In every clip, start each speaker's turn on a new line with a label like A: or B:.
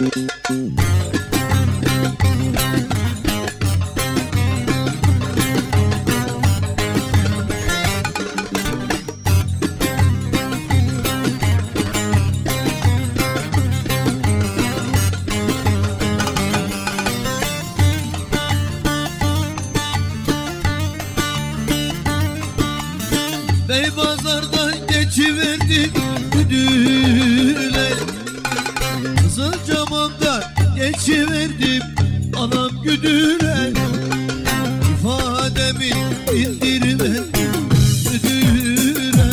A: Bey pazardan geçiverdi düdüğü anam güdüle İfademi indirmedim müdüre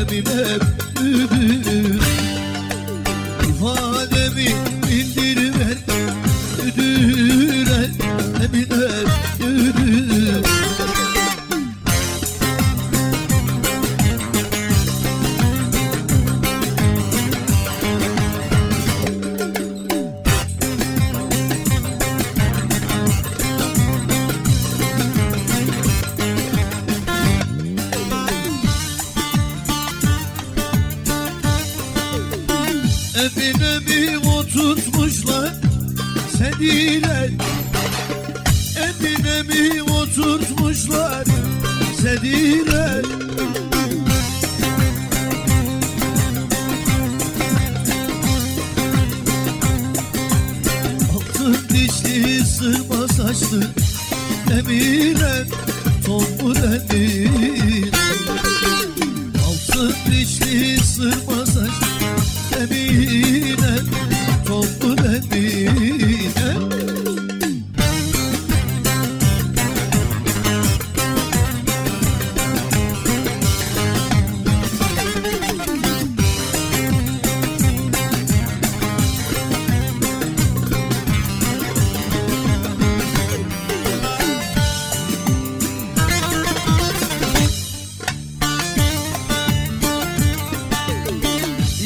A: Eminem müdüre İfademi müdüre Eminem Eminemi oturtmuşlar sedire Eminemi oturtmuşlar sedire Altın dişli sırma saçlı Emine tombul emine Altın dişli sırma saçlı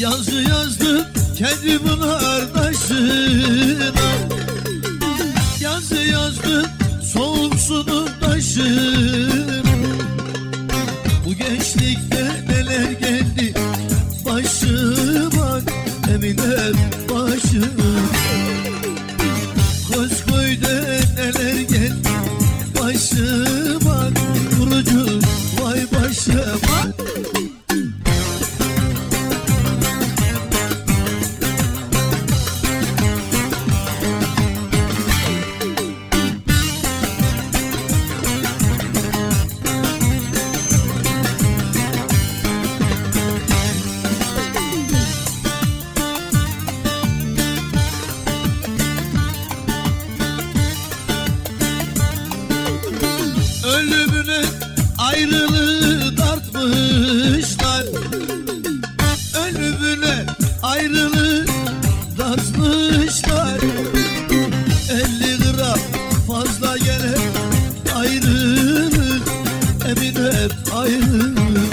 A: Yazı yazdım kendimin kardeşine. Yazı yazdım soğuk sunun taşına. Bu gençlikte neler geldi başıma Emine başıma. Koskoyda neler geldi başıma ayrılığı tartmışlar Ölümüne ayrılığı tartmışlar Elli gram fazla gene ayrılık. Emine ayrılık